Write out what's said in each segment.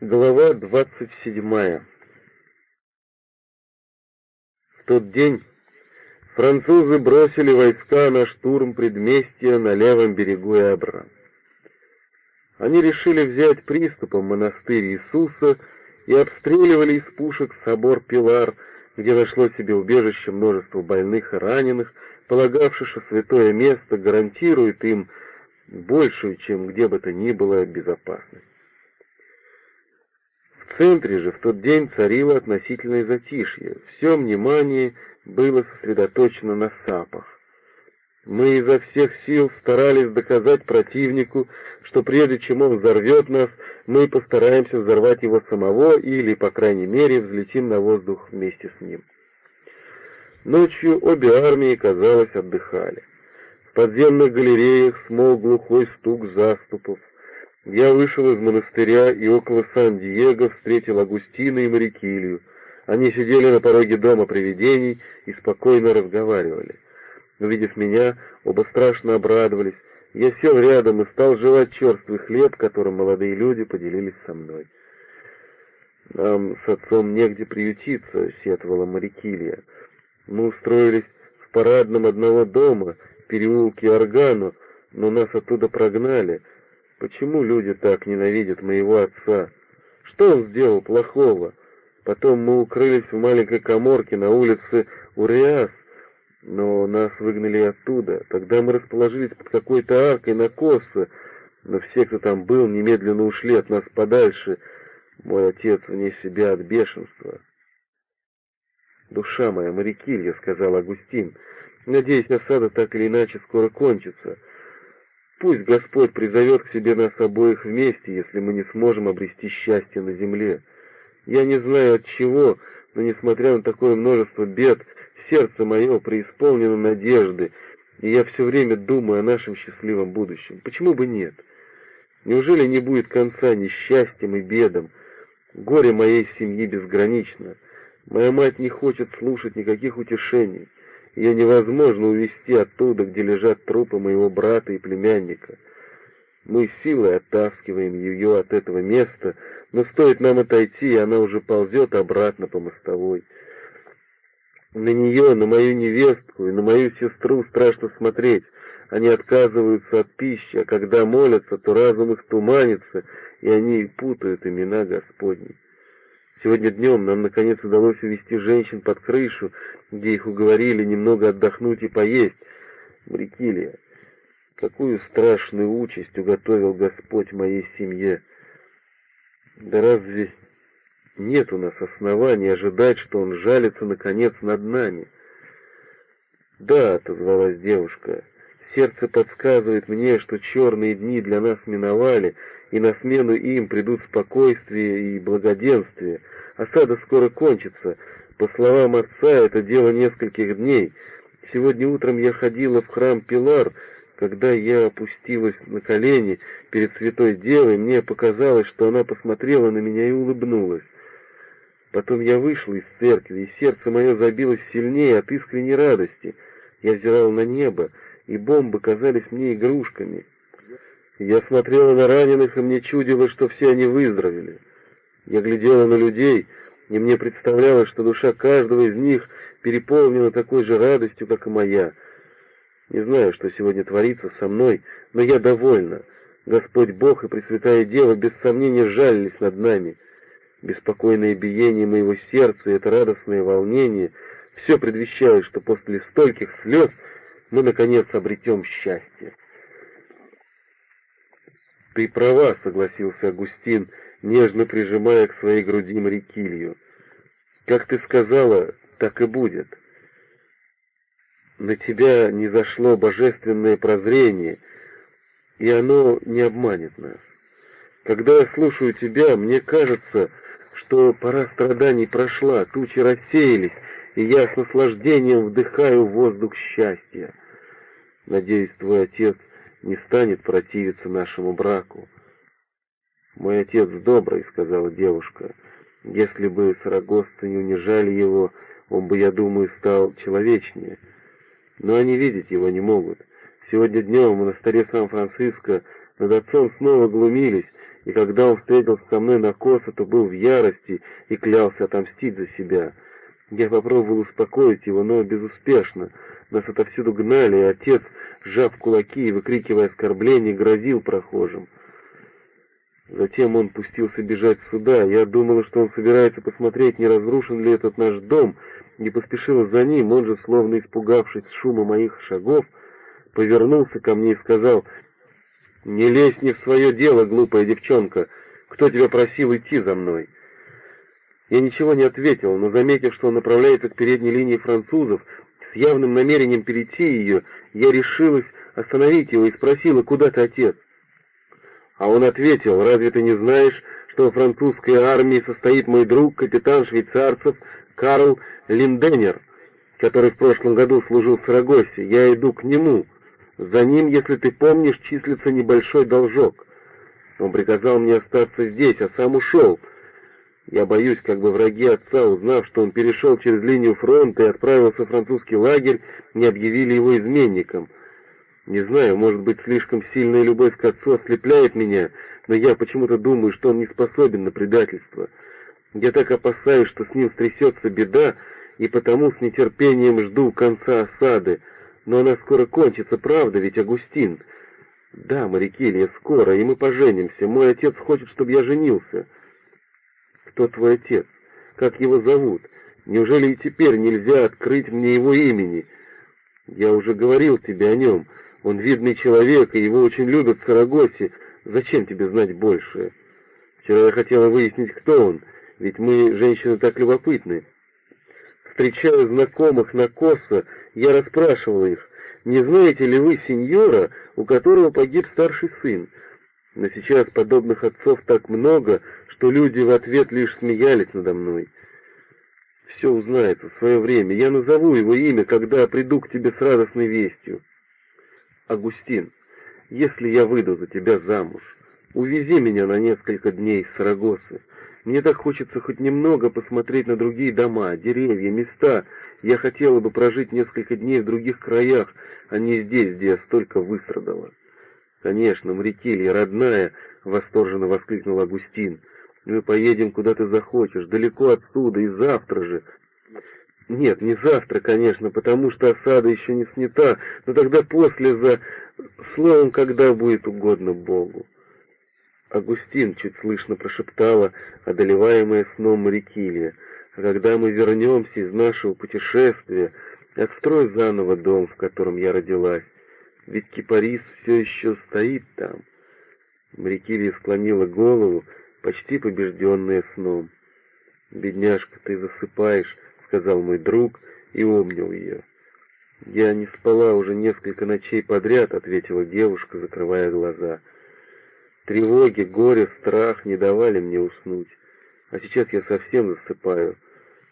Глава двадцать седьмая. В тот день французы бросили войска на штурм предместья на левом берегу Эбра. Они решили взять приступом монастырь Иисуса и обстреливали из пушек собор Пилар, где нашло себе убежище множество больных и раненых, полагавших, что святое место гарантирует им большую, чем где бы то ни было, безопасность. Центре же в тот день царило относительное затишье. Все внимание было сосредоточено на сапах. Мы изо всех сил старались доказать противнику, что прежде чем он взорвет нас, мы постараемся взорвать его самого или, по крайней мере, взлетим на воздух вместе с ним. Ночью обе армии, казалось, отдыхали. В подземных галереях смол глухой стук заступов. Я вышел из монастыря и около Сан-Диего встретил Агустина и Марикилью. Они сидели на пороге дома привидений и спокойно разговаривали. Увидев меня, оба страшно обрадовались. Я сел рядом и стал жевать черствый хлеб, которым молодые люди поделились со мной. «Нам с отцом негде приютиться», — сетовала Марикилья. «Мы устроились в парадном одного дома, в переулке Органу, но нас оттуда прогнали». Почему люди так ненавидят моего отца? Что он сделал плохого? Потом мы укрылись в маленькой коморке на улице Уриас, но нас выгнали оттуда. Тогда мы расположились под какой-то аркой на Коса, но все, кто там был, немедленно ушли от нас подальше. Мой отец вне себя от бешенства. «Душа моя, морякилья», — сказал Агустин, — «надеюсь, осада так или иначе скоро кончится». Пусть Господь призовет к себе нас обоих вместе, если мы не сможем обрести счастье на земле. Я не знаю от чего, но несмотря на такое множество бед, сердце мое преисполнено надежды, и я все время думаю о нашем счастливом будущем. Почему бы нет? Неужели не будет конца несчастьям и бедам? Горе моей семьи безгранично. Моя мать не хочет слушать никаких утешений. Ее невозможно увезти оттуда, где лежат трупы моего брата и племянника. Мы силой оттаскиваем ее от этого места, но стоит нам отойти, и она уже ползет обратно по мостовой. На нее, на мою невестку и на мою сестру страшно смотреть. Они отказываются от пищи, а когда молятся, то разум их туманится, и они путают имена Господни. Сегодня днем нам, наконец, удалось увести женщин под крышу, где их уговорили немного отдохнуть и поесть. Брикилия, какую страшную участь уготовил Господь моей семье. Да разве нет у нас оснований ожидать, что Он жалится, наконец, над нами? Да, — отозвалась девушка, — сердце подсказывает мне, что черные дни для нас миновали, — и на смену им придут спокойствие и благоденствие. Осада скоро кончится. По словам отца, это дело нескольких дней. Сегодня утром я ходила в храм Пилар, когда я опустилась на колени перед святой девой, мне показалось, что она посмотрела на меня и улыбнулась. Потом я вышла из церкви, и сердце мое забилось сильнее от искренней радости. Я взирал на небо, и бомбы казались мне игрушками. Я смотрела на раненых, и мне чудилось, что все они выздоровели. Я глядела на людей, и мне представлялось, что душа каждого из них переполнена такой же радостью, как и моя. Не знаю, что сегодня творится со мной, но я довольна. Господь Бог и Пресвятая Дева без сомнения жалились над нами. Беспокойное биение моего сердца и это радостное волнение все предвещает, что после стольких слез мы, наконец, обретем счастье. «Ты права», — согласился Агустин, нежно прижимая к своей груди Марикилью. «Как ты сказала, так и будет. На тебя не зашло божественное прозрение, и оно не обманет нас. Когда я слушаю тебя, мне кажется, что пора страданий прошла, тучи рассеялись, и я с наслаждением вдыхаю воздух счастья. Надеюсь, твой отец не станет противиться нашему браку. «Мой отец добрый», — сказала девушка. «Если бы сарагосцы не унижали его, он бы, я думаю, стал человечнее. Но они видеть его не могут. Сегодня днем в монастыре Сан-Франциско над отцом снова глумились, и когда он встретился со мной на косо, то был в ярости и клялся отомстить за себя. Я попробовал успокоить его, но безуспешно. Нас отовсюду гнали, и отец, сжав кулаки и выкрикивая оскорбления, грозил прохожим. Затем он пустился бежать сюда. Я думала, что он собирается посмотреть, не разрушен ли этот наш дом, и поспешила за ним. Он же, словно испугавшись шума моих шагов, повернулся ко мне и сказал, «Не лезь не в свое дело, глупая девчонка. Кто тебя просил идти за мной?» Я ничего не ответил, но, заметив, что он направляется к передней линии французов, с явным намерением перейти ее, я решилась остановить его и спросила, куда ты, отец? А он ответил, разве ты не знаешь, что в французской армии состоит мой друг, капитан швейцарцев Карл Линденер, который в прошлом году служил в Сарагосе. Я иду к нему. За ним, если ты помнишь, числится небольшой должок. Он приказал мне остаться здесь, а сам ушел. Я боюсь, как бы враги отца, узнав, что он перешел через линию фронта и отправился в французский лагерь, не объявили его изменником. Не знаю, может быть, слишком сильная любовь к отцу ослепляет меня, но я почему-то думаю, что он не способен на предательство. Я так опасаюсь, что с ним стрясется беда, и потому с нетерпением жду конца осады. Но она скоро кончится, правда, ведь Агустин? Да, Марикилья, скоро, и мы поженимся. Мой отец хочет, чтобы я женился. Кто твой отец? Как его зовут? Неужели и теперь нельзя открыть мне его имени? Я уже говорил тебе о нем. Он видный человек, и его очень любят в Сарагосе. Зачем тебе знать большее? Вчера я хотела выяснить, кто он, ведь мы, женщины, так любопытны. Встречая знакомых на косо, я расспрашивала их, не знаете ли вы сеньора, у которого погиб старший сын? Но сейчас подобных отцов так много, что люди в ответ лишь смеялись надо мной. Все узнается в свое время. Я назову его имя, когда приду к тебе с радостной вестью. Агустин, если я выйду за тебя замуж, увези меня на несколько дней из Сарагосы. Мне так хочется хоть немного посмотреть на другие дома, деревья, места. Я хотела бы прожить несколько дней в других краях, а не здесь, где я столько выстрадала. Конечно, Мрикелья, родная, — восторженно воскликнул Агустин. Мы поедем куда ты захочешь, далеко отсюда, и завтра же. Нет, не завтра, конечно, потому что осада еще не снята, но тогда после за... Словом, когда будет угодно Богу. Агустин чуть слышно прошептала, одолеваемая сном Марикилья. А когда мы вернемся из нашего путешествия, отстрой заново дом, в котором я родилась. Ведь кипарис все еще стоит там. Марикилья склонила голову, почти побежденная сном. «Бедняжка, ты засыпаешь», — сказал мой друг и обнял ее. «Я не спала уже несколько ночей подряд», — ответила девушка, закрывая глаза. Тревоги, горе, страх не давали мне уснуть. А сейчас я совсем засыпаю.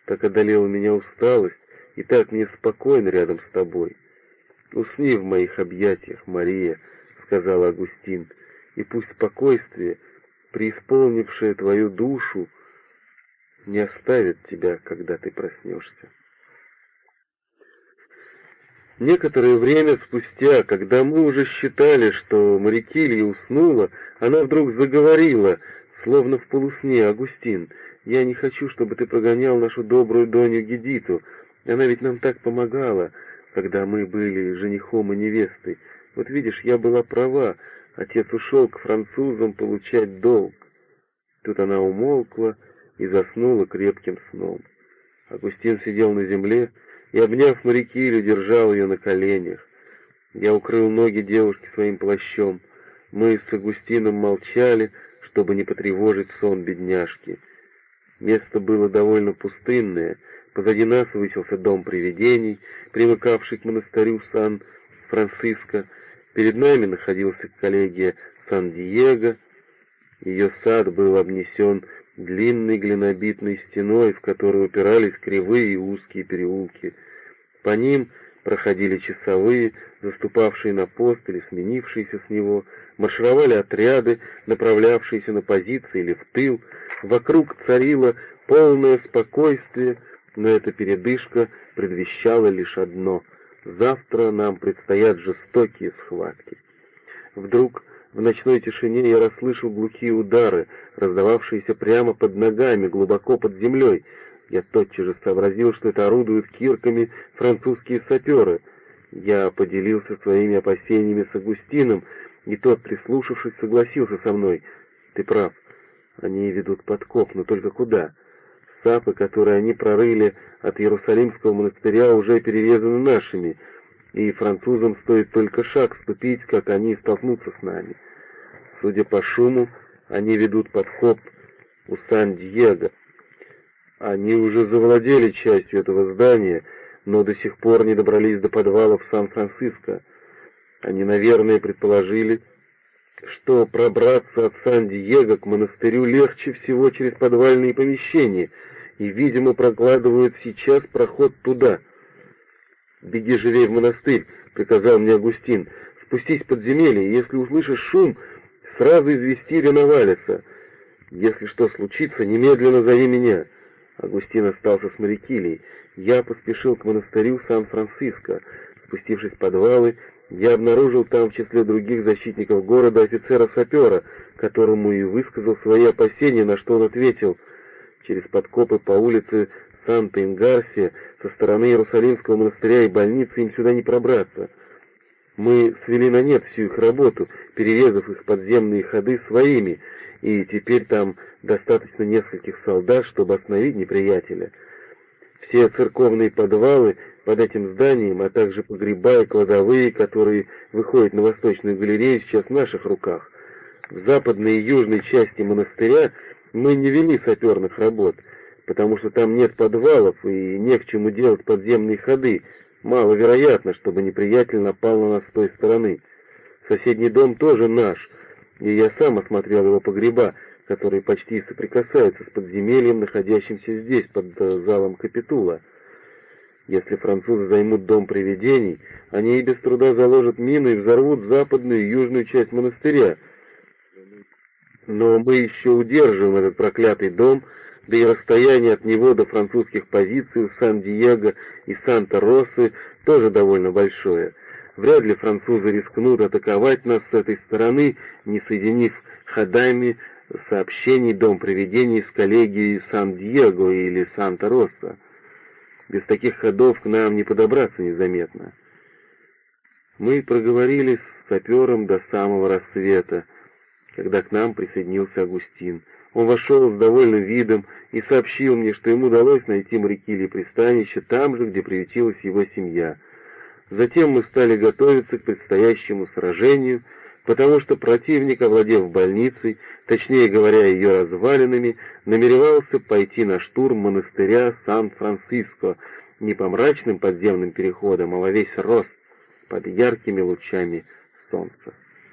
Так одолела меня усталость, и так мне спокойно рядом с тобой. «Усни в моих объятиях, Мария», — сказал Агустин, — «и пусть спокойствие, преисполнившее твою душу, не оставит тебя, когда ты проснешься. Некоторое время спустя, когда мы уже считали, что Марикилья уснула, она вдруг заговорила, словно в полусне, «Агустин, я не хочу, чтобы ты прогонял нашу добрую Доню Гедиту. Она ведь нам так помогала, когда мы были женихом и невестой. Вот видишь, я была права, отец ушел к французам получать долг». Тут она умолкла, и заснула крепким сном. Агустин сидел на земле и, обняв Марикилю, держал ее на коленях. Я укрыл ноги девушки своим плащом. Мы с Агустином молчали, чтобы не потревожить сон бедняжки. Место было довольно пустынное. Позади нас высился дом привидений, примыкавший к монастырю Сан-Франциско. Перед нами находился коллегия Сан-Диего. Ее сад был обнесен длинной глинобитной стеной, в которую упирались кривые и узкие переулки. По ним проходили часовые, заступавшие на пост или сменившиеся с него, маршировали отряды, направлявшиеся на позиции или в тыл. Вокруг царило полное спокойствие, но эта передышка предвещала лишь одно — завтра нам предстоят жестокие схватки. Вдруг В ночной тишине я расслышал глухие удары, раздававшиеся прямо под ногами, глубоко под землей. Я тотчас же сообразил, что это орудуют кирками французские саперы. Я поделился своими опасениями с Агустином, и тот, прислушавшись, согласился со мной. «Ты прав, они ведут подкоп, но только куда?» Сапы, которые они прорыли от Иерусалимского монастыря, уже перерезаны нашими, и французам стоит только шаг ступить, как они столкнутся с нами. Судя по шуму, они ведут подкоп у Сан-Диего. Они уже завладели частью этого здания, но до сих пор не добрались до подвалов Сан-Франциско. Они, наверное, предположили, что пробраться от Сан-Диего к монастырю легче всего через подвальные помещения, и, видимо, прокладывают сейчас проход туда. «Беги живей в монастырь», — приказал мне Агустин. «Спустись в подземелье, если услышишь шум, сразу извести Реновалиса. Если что случится, немедленно зови меня». Агустин остался с Марикилией. Я поспешил к монастырю Сан-Франциско. Спустившись в подвалы, я обнаружил там в числе других защитников города офицера-сапера, которому и высказал свои опасения, на что он ответил. Через подкопы по улице Санта-Ингарсия со стороны Иерусалимского монастыря и больницы им сюда не пробраться. Мы свели на нет всю их работу, перерезав их подземные ходы своими, и теперь там достаточно нескольких солдат, чтобы остановить неприятеля. Все церковные подвалы под этим зданием, а также погреба и кладовые, которые выходят на восточную галерею, сейчас в наших руках. В западной и южной части монастыря мы не вели саперных работ, потому что там нет подвалов и не к чему делать подземные ходы. Маловероятно, чтобы неприятель напал на нас с той стороны. Соседний дом тоже наш, и я сам осмотрел его погреба, которые почти соприкасаются с подземельем, находящимся здесь, под э, залом Капитула. Если французы займут дом привидений, они и без труда заложат мину и взорвут западную и южную часть монастыря. Но мы еще удерживаем этот проклятый дом, да и расстояние от него до французских позиций в Сан-Диего и Санта-Росы тоже довольно большое. Вряд ли французы рискнут атаковать нас с этой стороны, не соединив ходами сообщений Дом привидений с коллегией Сан-Диего или Санта-Роса. Без таких ходов к нам не подобраться незаметно. Мы проговорили с сапером до самого рассвета, когда к нам присоединился Агустин. Он вошел с довольным видом и сообщил мне, что ему удалось найти моряки или пристанище там же, где приютилась его семья. Затем мы стали готовиться к предстоящему сражению, потому что противник, овладев больницей, точнее говоря, ее развалинами, намеревался пойти на штурм монастыря Сан-Франциско не по мрачным подземным переходам, а во весь рост под яркими лучами солнца.